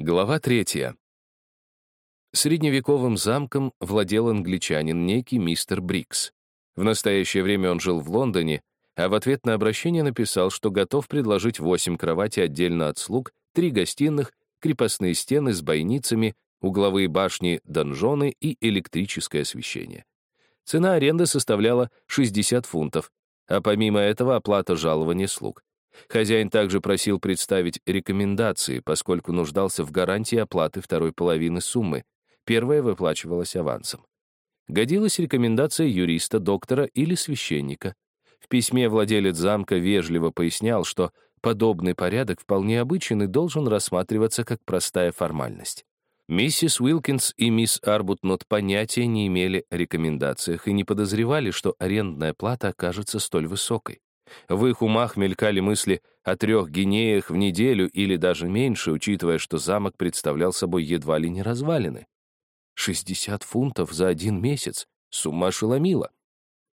Глава третья. Средневековым замком владел англичанин некий мистер Брикс. В настоящее время он жил в Лондоне, а в ответ на обращение написал, что готов предложить восемь кроватей отдельно от слуг, три гостиных, крепостные стены с бойницами, угловые башни, донжоны и электрическое освещение. Цена аренды составляла 60 фунтов, а помимо этого оплата жалования слуг. Хозяин также просил представить рекомендации, поскольку нуждался в гарантии оплаты второй половины суммы. Первая выплачивалась авансом. Годилась рекомендация юриста, доктора или священника. В письме владелец замка вежливо пояснял, что подобный порядок вполне обычен и должен рассматриваться как простая формальность. Миссис Уилкинс и мисс Арбутнот понятия не имели о рекомендациях и не подозревали, что арендная плата окажется столь высокой. В их умах мелькали мысли о трех гинеях в неделю или даже меньше, учитывая, что замок представлял собой едва ли не развалины. 60 фунтов за один месяц. Сумма ошеломила.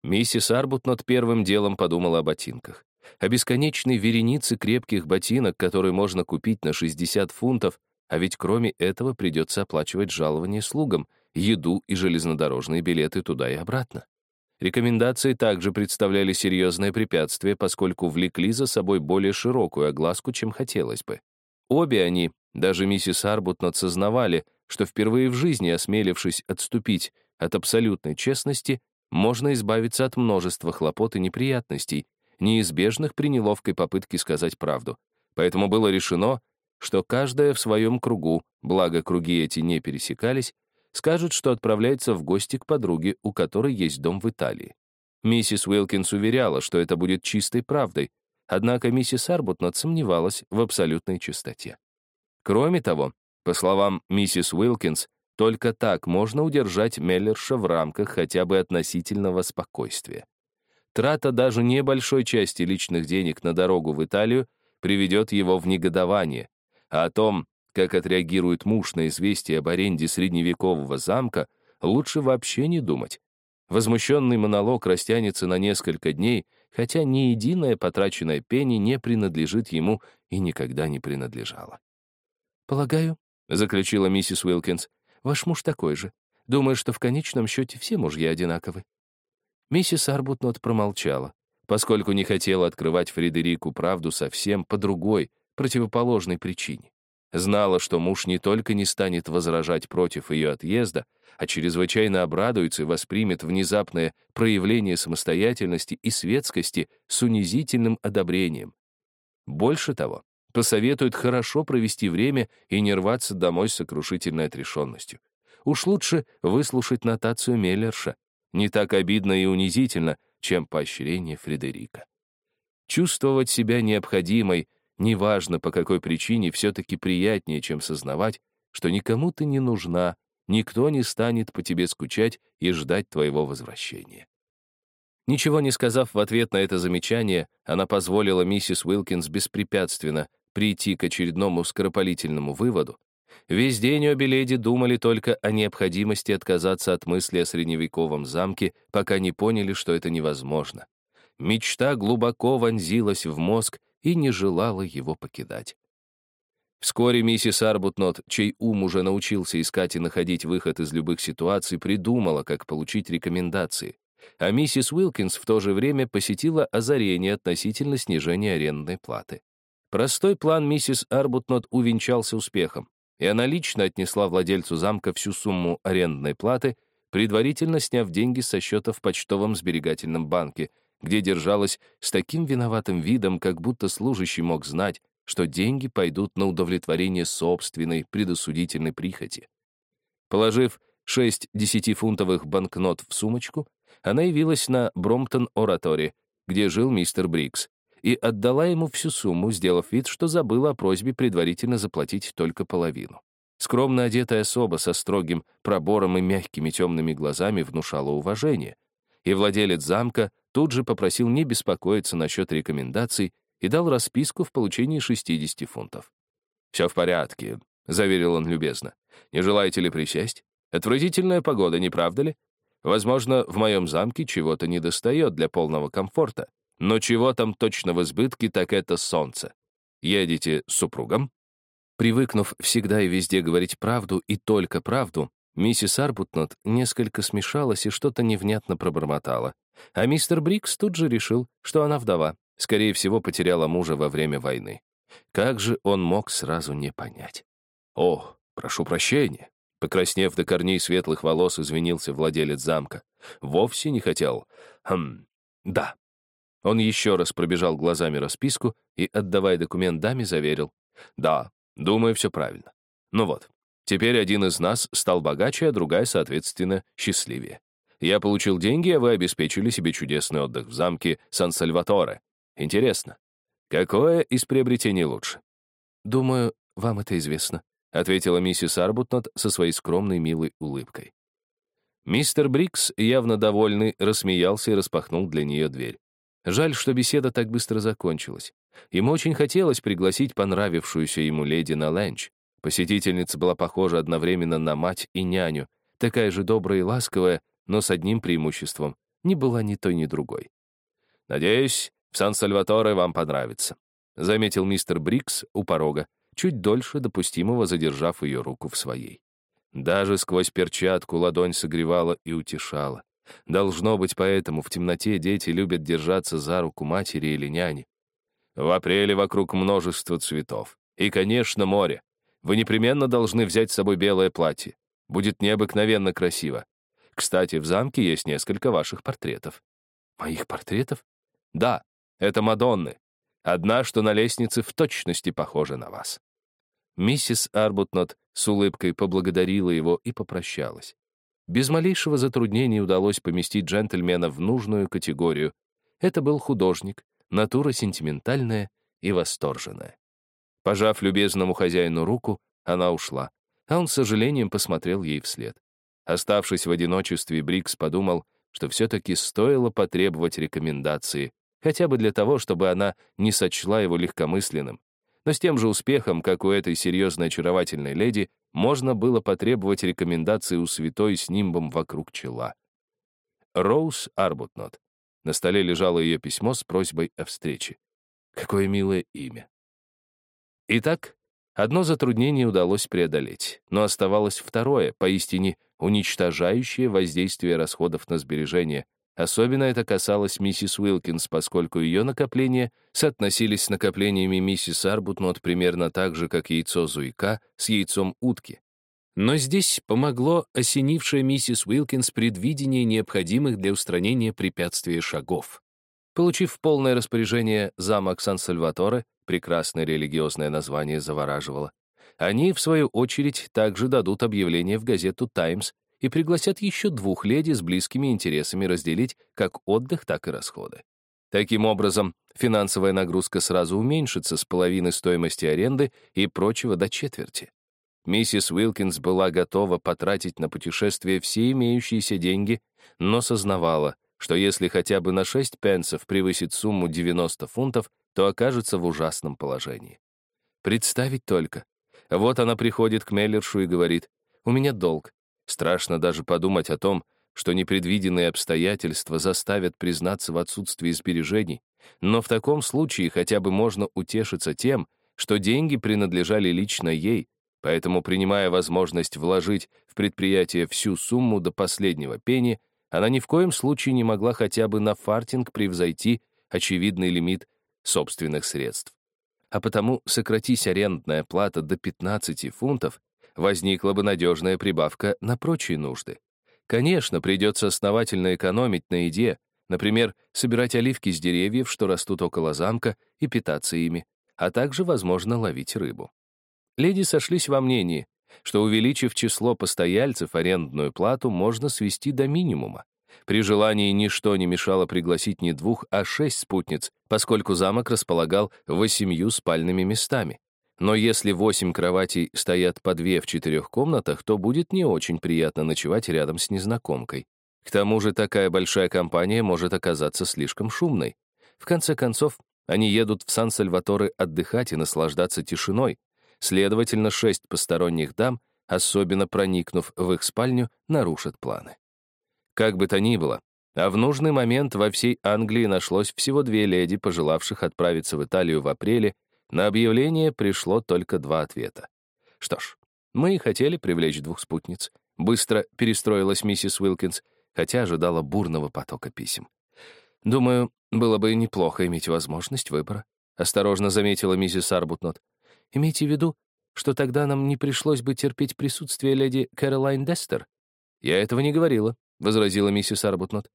Миссис Арбутнот первым делом подумала о ботинках. О бесконечной веренице крепких ботинок, которые можно купить на 60 фунтов, а ведь кроме этого придется оплачивать жалование слугам, еду и железнодорожные билеты туда и обратно. Рекомендации также представляли серьезное препятствие, поскольку влекли за собой более широкую огласку, чем хотелось бы. Обе они, даже миссис Арбутнот, сознавали, что впервые в жизни, осмелившись отступить от абсолютной честности, можно избавиться от множества хлопот и неприятностей, неизбежных при неловкой попытке сказать правду. Поэтому было решено, что каждая в своем кругу, благо круги эти не пересекались, скажет, что отправляется в гости к подруге, у которой есть дом в Италии. Миссис Уилкинс уверяла, что это будет чистой правдой, однако миссис Арбутнот сомневалась в абсолютной чистоте. Кроме того, по словам миссис Уилкинс, только так можно удержать Меллерша в рамках хотя бы относительного спокойствия. Трата даже небольшой части личных денег на дорогу в Италию приведет его в негодование, а о том, как отреагирует муж на известие об аренде средневекового замка, лучше вообще не думать. Возмущенный монолог растянется на несколько дней, хотя ни единая потраченная пенни не принадлежит ему и никогда не принадлежала. «Полагаю», — заключила миссис Уилкинс, «ваш муж такой же. Думаю, что в конечном счете все мужья одинаковы». Миссис Арбутнот промолчала, поскольку не хотела открывать Фредерику правду совсем по другой, противоположной причине. Знала, что муж не только не станет возражать против ее отъезда, а чрезвычайно обрадуется и воспримет внезапное проявление самостоятельности и светскости с унизительным одобрением. Больше того, посоветует хорошо провести время и не рваться домой с сокрушительной отрешенностью. Уж лучше выслушать нотацию Меллерша. Не так обидно и унизительно, чем поощрение Фредерика. Чувствовать себя необходимой — Неважно, по какой причине, все-таки приятнее, чем сознавать, что никому ты не нужна, никто не станет по тебе скучать и ждать твоего возвращения. Ничего не сказав в ответ на это замечание, она позволила миссис Уилкинс беспрепятственно прийти к очередному скоропалительному выводу. Весь день обе леди думали только о необходимости отказаться от мысли о средневековом замке, пока не поняли, что это невозможно. Мечта глубоко вонзилась в мозг, и не желала его покидать. Вскоре миссис Арбутнот, чей ум уже научился искать и находить выход из любых ситуаций, придумала, как получить рекомендации. А миссис Уилкинс в то же время посетила озарение относительно снижения арендной платы. Простой план миссис Арбутнот увенчался успехом, и она лично отнесла владельцу замка всю сумму арендной платы, предварительно сняв деньги со счета в почтовом сберегательном банке, где держалась с таким виноватым видом, как будто служащий мог знать, что деньги пойдут на удовлетворение собственной предосудительной прихоти. Положив шесть десятифунтовых банкнот в сумочку, она явилась на Бромптон-Ораторе, где жил мистер Брикс, и отдала ему всю сумму, сделав вид, что забыла о просьбе предварительно заплатить только половину. Скромно одетая особа со строгим пробором и мягкими темными глазами внушала уважение, и владелец замка тут же попросил не беспокоиться насчет рекомендаций и дал расписку в получении 60 фунтов. «Все в порядке», — заверил он любезно. «Не желаете ли присесть? Отвратительная погода, не правда ли? Возможно, в моем замке чего-то недостает для полного комфорта, но чего там точно в избытке, так это солнце. Едете с супругом?» Привыкнув всегда и везде говорить правду и только правду, миссис Арбутнот несколько смешалась и что-то невнятно пробормотала. А мистер Брикс тут же решил, что она вдова, скорее всего, потеряла мужа во время войны. Как же он мог сразу не понять? «О, прошу прощения», — покраснев до корней светлых волос, извинился владелец замка. «Вовсе не хотел. Хм, да». Он еще раз пробежал глазами расписку и, отдавая документ даме, заверил. «Да, думаю, все правильно. Ну вот, теперь один из нас стал богаче, а другая, соответственно, счастливее. Я получил деньги, а вы обеспечили себе чудесный отдых в замке Сан-Сальваторе. Интересно, какое из приобретений лучше? Думаю, вам это известно, ответила миссис Арбутнот со своей скромной милой улыбкой. Мистер Брикс, явно довольный, рассмеялся и распахнул для нее дверь. Жаль, что беседа так быстро закончилась. Ему очень хотелось пригласить понравившуюся ему леди на ленч. Посетительница была похожа одновременно на мать и няню, такая же добрая и ласковая, но с одним преимуществом — не была ни той, ни другой. «Надеюсь, в Сан-Сальваторе вам понравится», — заметил мистер Брикс у порога, чуть дольше допустимого задержав ее руку в своей. Даже сквозь перчатку ладонь согревала и утешала. Должно быть, поэтому в темноте дети любят держаться за руку матери или няни. В апреле вокруг множество цветов. И, конечно, море. Вы непременно должны взять с собой белое платье. Будет необыкновенно красиво. Кстати, в замке есть несколько ваших портретов. Моих портретов? Да, это Мадонны. Одна, что на лестнице в точности похожа на вас. Миссис Арбутнот с улыбкой поблагодарила его и попрощалась. Без малейшего затруднения удалось поместить джентльмена в нужную категорию. Это был художник, натура сентиментальная и восторженная. Пожав любезному хозяину руку, она ушла, а он с сожалением посмотрел ей вслед. Оставшись в одиночестве, Брикс подумал, что все-таки стоило потребовать рекомендации, хотя бы для того, чтобы она не сочла его легкомысленным. Но с тем же успехом, как у этой серьезной очаровательной леди, можно было потребовать рекомендации у святой с нимбом вокруг чела. Роуз Арбутнот. На столе лежало ее письмо с просьбой о встрече. Какое милое имя. Итак, одно затруднение удалось преодолеть, но оставалось второе, поистине уничтожающее воздействие расходов на сбережения, Особенно это касалось миссис Уилкинс, поскольку ее накопления соотносились с накоплениями миссис Арбутнот примерно так же, как яйцо зуйка с яйцом утки. Но здесь помогло осенившее миссис Уилкинс предвидение необходимых для устранения препятствия шагов. Получив полное распоряжение замок Сан-Сальваторе, прекрасное религиозное название завораживало, они, в свою очередь, также дадут объявление в газету «Таймс» и пригласят еще двух леди с близкими интересами разделить как отдых, так и расходы. Таким образом, финансовая нагрузка сразу уменьшится с половины стоимости аренды и прочего до четверти. Миссис Уилкинс была готова потратить на путешествие все имеющиеся деньги, но сознавала, что если хотя бы на 6 пенсов превысит сумму 90 фунтов, то окажется в ужасном положении. Представить только. Вот она приходит к Меллершу и говорит, «У меня долг, Страшно даже подумать о том, что непредвиденные обстоятельства заставят признаться в отсутствии сбережений, но в таком случае хотя бы можно утешиться тем, что деньги принадлежали лично ей, поэтому, принимая возможность вложить в предприятие всю сумму до последнего пени, она ни в коем случае не могла хотя бы на фартинг превзойти очевидный лимит собственных средств. А потому сократись арендная плата до 15 фунтов, возникла бы надежная прибавка на прочие нужды. Конечно, придется основательно экономить на еде, например, собирать оливки с деревьев, что растут около замка, и питаться ими, а также, возможно, ловить рыбу. Леди сошлись во мнении, что, увеличив число постояльцев, арендную плату можно свести до минимума. При желании ничто не мешало пригласить не двух, а шесть спутниц, поскольку замок располагал восемью спальными местами. Но если восемь кроватей стоят по две в четырех комнатах, то будет не очень приятно ночевать рядом с незнакомкой. К тому же такая большая компания может оказаться слишком шумной. В конце концов, они едут в Сан-Сальваторе отдыхать и наслаждаться тишиной. Следовательно, шесть посторонних дам, особенно проникнув в их спальню, нарушат планы. Как бы то ни было, а в нужный момент во всей Англии нашлось всего две леди, пожелавших отправиться в Италию в апреле на объявление пришло только два ответа. Что ж, мы и хотели привлечь двух спутниц. Быстро перестроилась миссис Уилкинс, хотя ожидала бурного потока писем. «Думаю, было бы неплохо иметь возможность выбора», — осторожно заметила миссис Арбутнот. «Имейте в виду, что тогда нам не пришлось бы терпеть присутствие леди Кэролайн Дестер». «Я этого не говорила», — возразила миссис Арбутнот.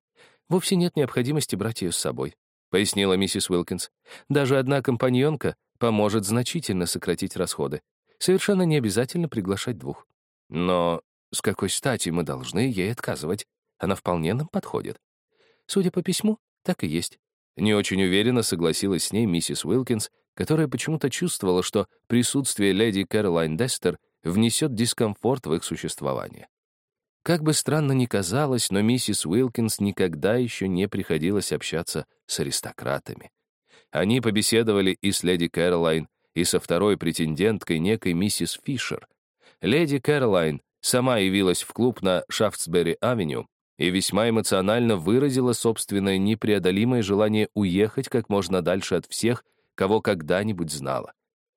«Вовсе нет необходимости брать ее с собой», — пояснила миссис Уилкинс. «Даже одна компаньонка поможет значительно сократить расходы. Совершенно не обязательно приглашать двух. Но с какой стати мы должны ей отказывать? Она вполне нам подходит. Судя по письму, так и есть. Не очень уверенно согласилась с ней миссис Уилкинс, которая почему-то чувствовала, что присутствие леди Кэролайн Дестер внесет дискомфорт в их существование. Как бы странно ни казалось, но миссис Уилкинс никогда еще не приходилось общаться с аристократами. Они побеседовали и с леди Кэролайн, и со второй претенденткой, некой миссис Фишер. Леди Кэролайн сама явилась в клуб на Шафтсбери-авеню и весьма эмоционально выразила собственное непреодолимое желание уехать как можно дальше от всех, кого когда-нибудь знала.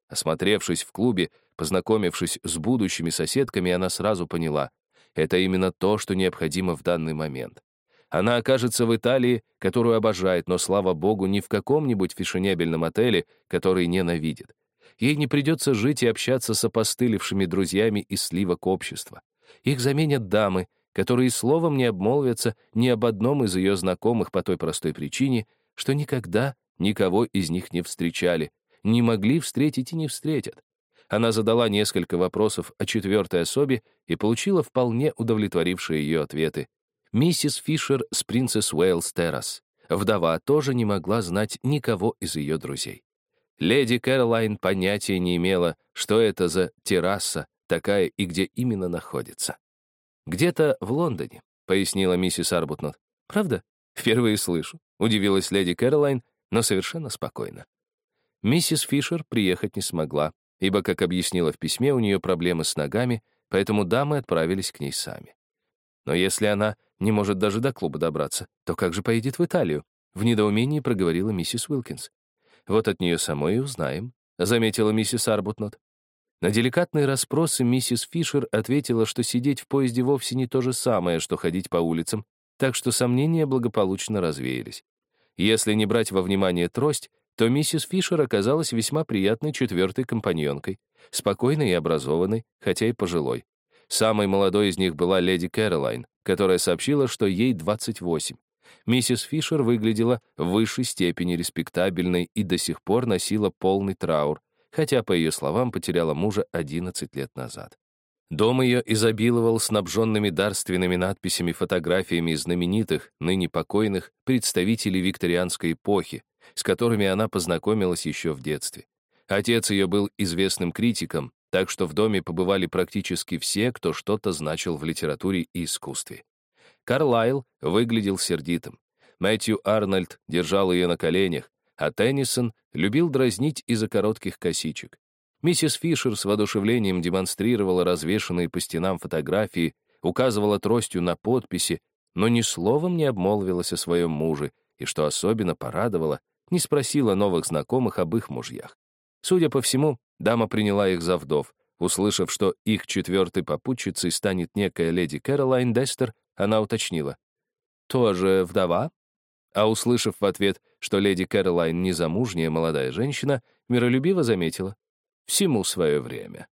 Осмотревшись в клубе, познакомившись с будущими соседками, она сразу поняла — это именно то, что необходимо в данный момент. Она окажется в Италии, которую обожает, но, слава богу, не в каком-нибудь фешенебельном отеле, который ненавидит. Ей не придется жить и общаться с опостылевшими друзьями из сливок общества. Их заменят дамы, которые словом не обмолвятся ни об одном из ее знакомых по той простой причине, что никогда никого из них не встречали, не могли встретить и не встретят. Она задала несколько вопросов о четвертой особе и получила вполне удовлетворившие ее ответы. Миссис Фишер с принцесс Уэйлс Террас. Вдова тоже не могла знать никого из ее друзей. Леди Кэролайн понятия не имела, что это за терраса такая и где именно находится. «Где-то в Лондоне», — пояснила миссис Арбутнот. «Правда? Впервые слышу», — удивилась леди Кэролайн, но совершенно спокойно. Миссис Фишер приехать не смогла, ибо, как объяснила в письме, у нее проблемы с ногами, поэтому дамы отправились к ней сами. Но если она не может даже до клуба добраться, то как же поедет в Италию? В недоумении проговорила миссис Уилкинс. Вот от нее самой и узнаем, заметила миссис Арбутнот. На деликатные расспросы миссис Фишер ответила, что сидеть в поезде вовсе не то же самое, что ходить по улицам, так что сомнения благополучно развеялись. Если не брать во внимание трость, то миссис Фишер оказалась весьма приятной четвертой компаньонкой, спокойной и образованной, хотя и пожилой. Самой молодой из них была леди Кэролайн, которая сообщила, что ей 28. Миссис Фишер выглядела в высшей степени респектабельной и до сих пор носила полный траур, хотя, по ее словам, потеряла мужа 11 лет назад. Дом ее изобиловал снабженными дарственными надписями фотографиями знаменитых, ныне покойных, представителей викторианской эпохи, с которыми она познакомилась еще в детстве. Отец ее был известным критиком, так что в доме побывали практически все, кто что-то значил в литературе и искусстве. Карлайл выглядел сердитым. Мэтью Арнольд держал ее на коленях, а Теннисон любил дразнить из-за коротких косичек. Миссис Фишер с воодушевлением демонстрировала развешанные по стенам фотографии, указывала тростью на подписи, но ни словом не обмолвилась о своем муже, и, что особенно порадовало, не спросила новых знакомых об их мужьях. Судя по всему, дама приняла их за вдов. Услышав, что их четвертой попутчицей станет некая леди Кэролайн Дестер, она уточнила. «Тоже вдова?» А услышав в ответ, что леди Кэролайн незамужняя молодая женщина, миролюбиво заметила «всему свое время».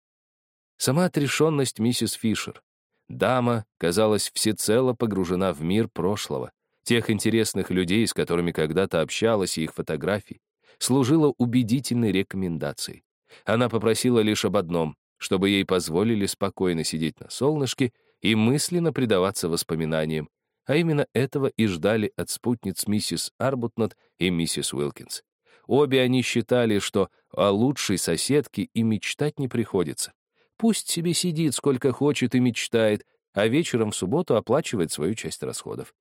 Сама отрешенность миссис Фишер. Дама, казалось, всецело погружена в мир прошлого, тех интересных людей, с которыми когда-то общалась и их фотографий, служила убедительной рекомендацией. Она попросила лишь об одном, чтобы ей позволили спокойно сидеть на солнышке и мысленно предаваться воспоминаниям, а именно этого и ждали от спутниц миссис Арбутнот и миссис Уилкинс. Обе они считали, что о лучшей соседке и мечтать не приходится. Пусть себе сидит сколько хочет и мечтает, а вечером в субботу оплачивает свою часть расходов.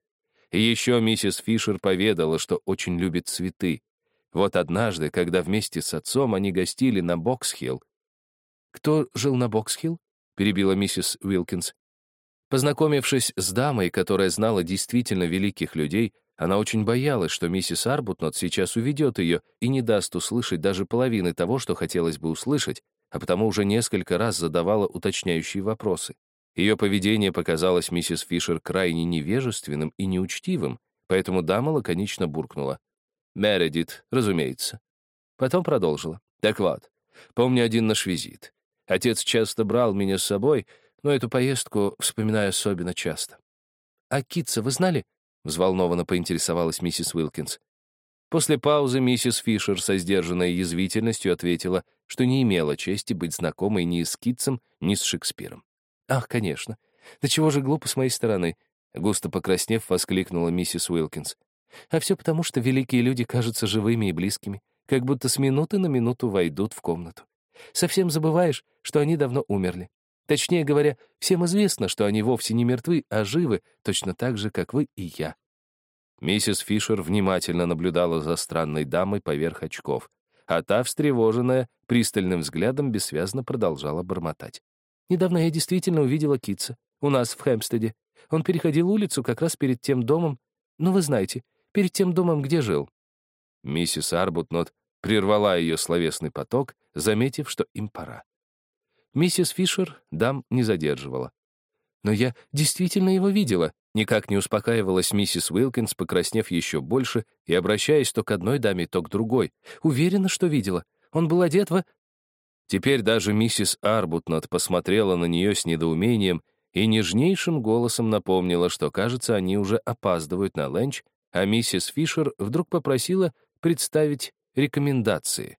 Еще миссис Фишер поведала, что очень любит цветы. Вот однажды, когда вместе с отцом они гостили на Боксхилл. «Кто жил на Боксхилл?» — перебила миссис Уилкинс. Познакомившись с дамой, которая знала действительно великих людей, она очень боялась, что миссис Арбутнот сейчас уведет ее и не даст услышать даже половины того, что хотелось бы услышать, а потому уже несколько раз задавала уточняющие вопросы. Ее поведение показалось миссис Фишер крайне невежественным и неучтивым, поэтому дама лаконично буркнула. «Мередит, разумеется». Потом продолжила. «Так вот, помню один наш визит. Отец часто брал меня с собой, но эту поездку вспоминаю особенно часто». «А Китса вы знали?» — взволнованно поинтересовалась миссис Уилкинс. После паузы миссис Фишер со сдержанной язвительностью ответила, что не имела чести быть знакомой ни с Китсом, ни с Шекспиром. «Ах, конечно. Да чего же глупо с моей стороны?» Густо покраснев, воскликнула миссис Уилкинс. «А все потому, что великие люди кажутся живыми и близкими, как будто с минуты на минуту войдут в комнату. Совсем забываешь, что они давно умерли. Точнее говоря, всем известно, что они вовсе не мертвы, а живы, точно так же, как вы и я». Миссис Фишер внимательно наблюдала за странной дамой поверх очков, а та, встревоженная, пристальным взглядом бессвязно продолжала бормотать. Недавно я действительно увидела Китса. У нас в Хэмпстеде. Он переходил улицу как раз перед тем домом. Ну, вы знаете, перед тем домом, где жил. Миссис Арбутнот прервала ее словесный поток, заметив, что им пора. Миссис Фишер дам не задерживала. «Но я действительно его видела», — никак не успокаивалась миссис Уилкинс, покраснев еще больше и обращаясь то к одной даме, то к другой. «Уверена, что видела. Он был одет в...» Теперь даже миссис Арбутнот посмотрела на нее с недоумением и нежнейшим голосом напомнила, что, кажется, они уже опаздывают на ленч, а миссис Фишер вдруг попросила представить рекомендации.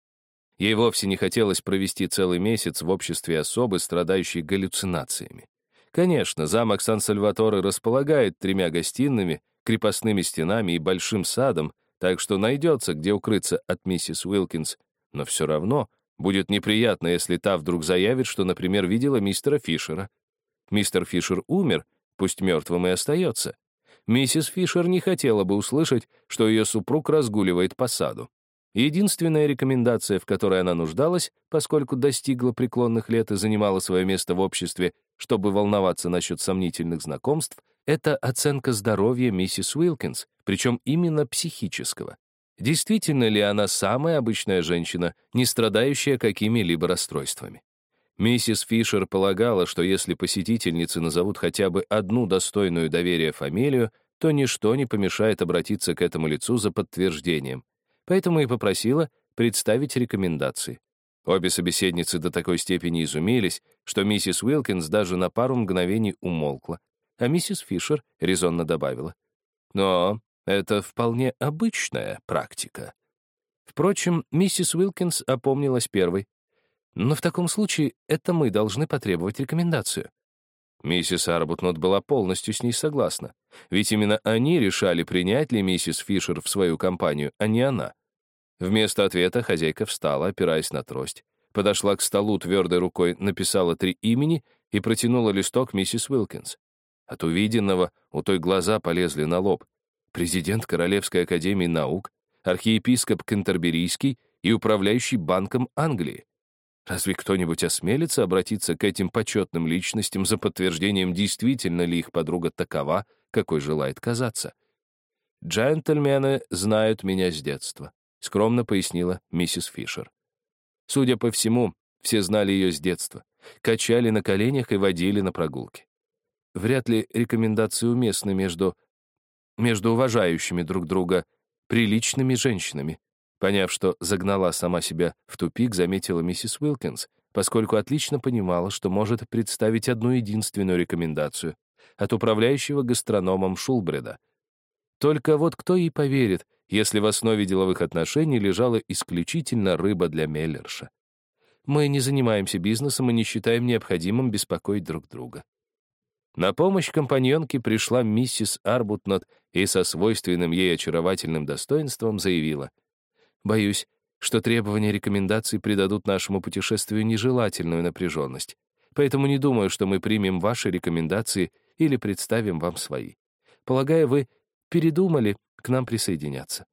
Ей вовсе не хотелось провести целый месяц в обществе особы, страдающей галлюцинациями. Конечно, замок Сан-Сальваторе располагает тремя гостиными, крепостными стенами и большим садом, так что найдется, где укрыться от миссис Уилкинс, но все равно Будет неприятно, если та вдруг заявит, что, например, видела мистера Фишера. Мистер Фишер умер, пусть мертвым и остается. Миссис Фишер не хотела бы услышать, что ее супруг разгуливает по саду. Единственная рекомендация, в которой она нуждалась, поскольку достигла преклонных лет и занимала свое место в обществе, чтобы волноваться насчет сомнительных знакомств, это оценка здоровья миссис Уилкинс, причем именно психического. Действительно ли она самая обычная женщина, не страдающая какими-либо расстройствами? Миссис Фишер полагала, что если посетительницы назовут хотя бы одну достойную доверия фамилию, то ничто не помешает обратиться к этому лицу за подтверждением. Поэтому и попросила представить рекомендации. Обе собеседницы до такой степени изумились, что миссис Уилкинс даже на пару мгновений умолкла, а миссис Фишер резонно добавила. «Но это вполне обычная практика. Впрочем, миссис Уилкинс опомнилась первой. Но в таком случае это мы должны потребовать рекомендацию. Миссис Арбутнот была полностью с ней согласна, ведь именно они решали, принять ли миссис Фишер в свою компанию, а не она. Вместо ответа хозяйка встала, опираясь на трость, подошла к столу твердой рукой, написала три имени и протянула листок миссис Уилкинс. От увиденного у той глаза полезли на лоб — президент Королевской академии наук, архиепископ Кентерберийский и управляющий Банком Англии. Разве кто-нибудь осмелится обратиться к этим почетным личностям за подтверждением, действительно ли их подруга такова, какой желает казаться? «Джентльмены знают меня с детства», — скромно пояснила миссис Фишер. Судя по всему, все знали ее с детства, качали на коленях и водили на прогулки. Вряд ли рекомендации уместны между между уважающими друг друга, приличными женщинами. Поняв, что загнала сама себя в тупик, заметила миссис Уилкинс, поскольку отлично понимала, что может представить одну единственную рекомендацию от управляющего гастрономом Шулбреда. Только вот кто ей поверит, если в основе деловых отношений лежала исключительно рыба для Меллерша? Мы не занимаемся бизнесом и не считаем необходимым беспокоить друг друга. На помощь компаньонке пришла миссис Арбутнот и со свойственным ей очаровательным достоинством заявила. «Боюсь, что требования рекомендаций придадут нашему путешествию нежелательную напряженность. Поэтому не думаю, что мы примем ваши рекомендации или представим вам свои. Полагаю, вы передумали к нам присоединяться».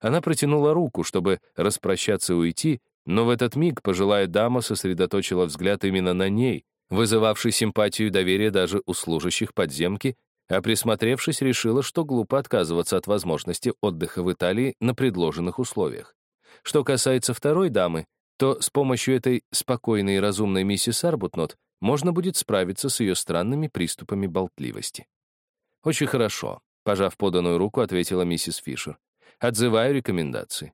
Она протянула руку, чтобы распрощаться и уйти, но в этот миг пожилая дама сосредоточила взгляд именно на ней, вызывавший симпатию и доверие даже у служащих подземки, а присмотревшись, решила, что глупо отказываться от возможности отдыха в Италии на предложенных условиях. Что касается второй дамы, то с помощью этой спокойной и разумной миссис Арбутнот можно будет справиться с ее странными приступами болтливости. «Очень хорошо», — пожав поданную руку, ответила миссис Фишер. «Отзываю рекомендации».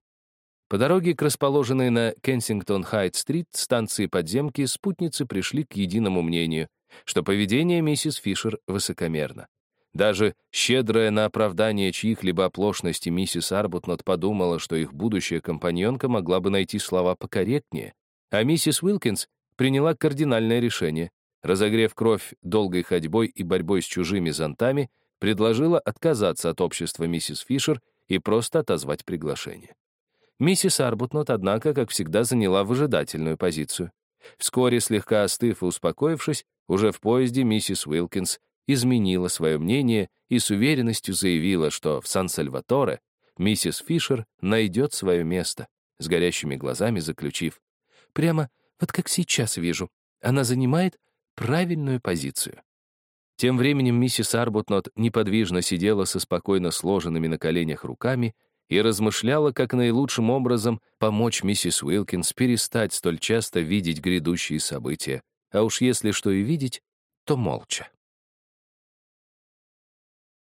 По дороге к расположенной на Кенсингтон-Хайт-стрит станции подземки спутницы пришли к единому мнению, что поведение миссис Фишер высокомерно. Даже щедрая на оправдание чьих-либо оплошности миссис Арбутнот подумала, что их будущая компаньонка могла бы найти слова покорректнее, а миссис Уилкинс приняла кардинальное решение. Разогрев кровь долгой ходьбой и борьбой с чужими зонтами, предложила отказаться от общества миссис Фишер и просто отозвать приглашение. Миссис Арбутнот, однако, как всегда, заняла выжидательную позицию. Вскоре, слегка остыв и успокоившись, уже в поезде миссис Уилкинс изменила свое мнение и с уверенностью заявила, что в Сан-Сальваторе миссис Фишер найдет свое место, с горящими глазами заключив. Прямо вот как сейчас вижу, она занимает правильную позицию. Тем временем миссис Арбутнот неподвижно сидела со спокойно сложенными на коленях руками и размышляла, как наилучшим образом помочь миссис Уилкинс перестать столь часто видеть грядущие события, а уж если что и видеть, то молча.